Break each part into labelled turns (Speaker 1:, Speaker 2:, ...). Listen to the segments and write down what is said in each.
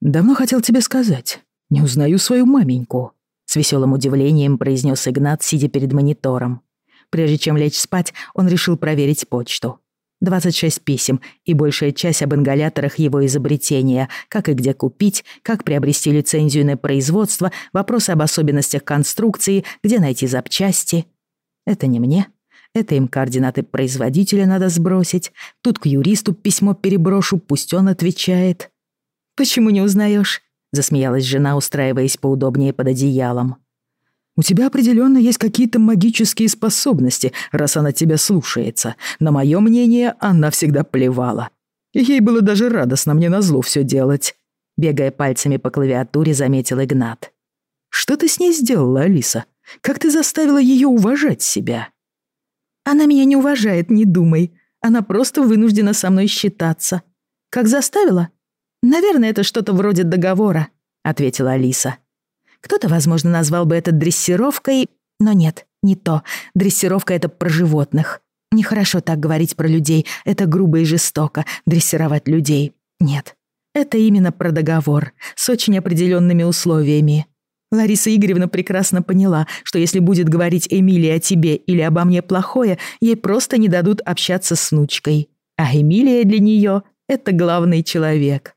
Speaker 1: «Давно хотел тебе сказать. Не узнаю свою маменьку», — с веселым удивлением произнес Игнат, сидя перед монитором. Прежде чем лечь спать, он решил проверить почту. 26 писем и большая часть об ингаляторах его изобретения, как и где купить, как приобрести лицензию на производство, вопросы об особенностях конструкции, где найти запчасти. Это не мне. Это им координаты производителя надо сбросить. Тут к юристу письмо переброшу, пусть он отвечает. «Почему не узнаешь? засмеялась жена, устраиваясь поудобнее под одеялом. У тебя определенно есть какие-то магические способности, раз она тебя слушается. На мое мнение, она всегда плевала. И ей было даже радостно мне назло все делать. Бегая пальцами по клавиатуре, заметил Игнат. Что ты с ней сделала, Алиса? Как ты заставила ее уважать себя? Она меня не уважает, не думай. Она просто вынуждена со мной считаться. Как заставила? Наверное, это что-то вроде договора, ответила Алиса. Кто-то, возможно, назвал бы это дрессировкой, но нет, не то. Дрессировка — это про животных. Нехорошо так говорить про людей, это грубо и жестоко, дрессировать людей. Нет, это именно про договор, с очень определенными условиями. Лариса Игоревна прекрасно поняла, что если будет говорить Эмилия о тебе или обо мне плохое, ей просто не дадут общаться с внучкой. А Эмилия для нее — это главный человек.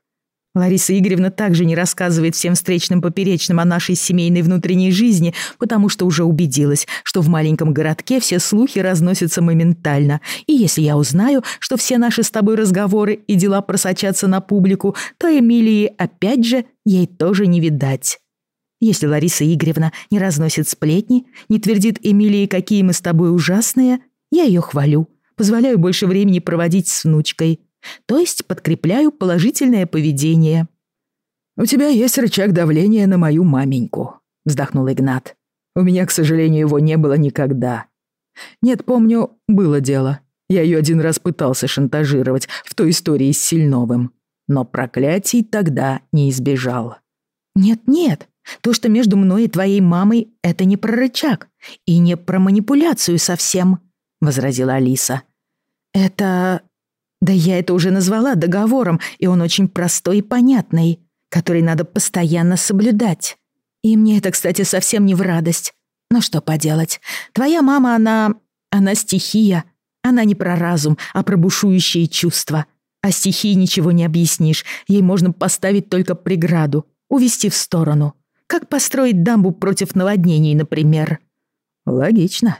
Speaker 1: Лариса Игоревна также не рассказывает всем встречным поперечным о нашей семейной внутренней жизни, потому что уже убедилась, что в маленьком городке все слухи разносятся моментально. И если я узнаю, что все наши с тобой разговоры и дела просочатся на публику, то Эмилии, опять же, ей тоже не видать. Если Лариса Игоревна не разносит сплетни, не твердит Эмилии, какие мы с тобой ужасные, я ее хвалю, позволяю больше времени проводить с внучкой. То есть подкрепляю положительное поведение. «У тебя есть рычаг давления на мою маменьку», — вздохнул Игнат. «У меня, к сожалению, его не было никогда. Нет, помню, было дело. Я ее один раз пытался шантажировать в той истории с Сильновым. Но проклятий тогда не избежал». «Нет-нет, то, что между мной и твоей мамой, это не про рычаг и не про манипуляцию совсем», — возразила Алиса. «Это да я это уже назвала договором, и он очень простой и понятный, который надо постоянно соблюдать. И мне это, кстати, совсем не в радость. Но что поделать? Твоя мама, она... она стихия. Она не про разум, а про бушующие чувства. А стихии ничего не объяснишь. Ей можно поставить только преграду, увести в сторону. Как построить дамбу против наводнений, например. Логично.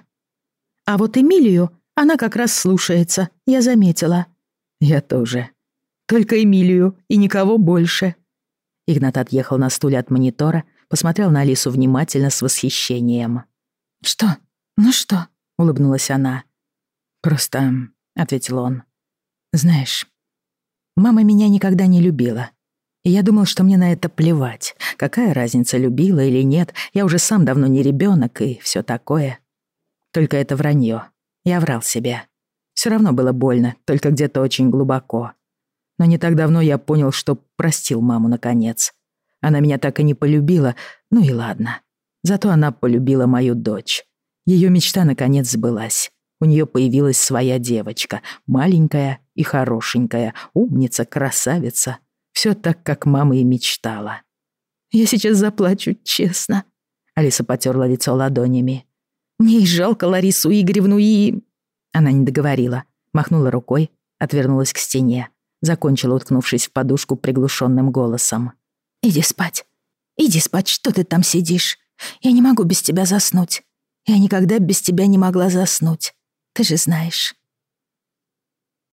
Speaker 1: А вот Эмилию она как раз слушается, я заметила. «Я тоже. Только Эмилию и никого больше». Игнат отъехал на стуле от монитора, посмотрел на Алису внимательно с восхищением. «Что? Ну что?» — улыбнулась она. «Просто...» — ответил он. «Знаешь, мама меня никогда не любила. И я думал, что мне на это плевать. Какая разница, любила или нет, я уже сам давно не ребенок и все такое. Только это вранье. Я врал себе. Все равно было больно, только где-то очень глубоко. Но не так давно я понял, что простил маму наконец. Она меня так и не полюбила, ну и ладно. Зато она полюбила мою дочь. Ее мечта наконец сбылась. У нее появилась своя девочка, маленькая и хорошенькая, умница, красавица. Все так, как мама и мечтала. «Я сейчас заплачу, честно», — Алиса потерла лицо ладонями. «Мне и жалко Ларису Игоревну и...» Она не договорила, махнула рукой, отвернулась к стене, закончила, уткнувшись в подушку приглушенным голосом. «Иди спать. Иди спать, что ты там сидишь? Я не могу без тебя заснуть. Я никогда без тебя не могла заснуть. Ты же знаешь».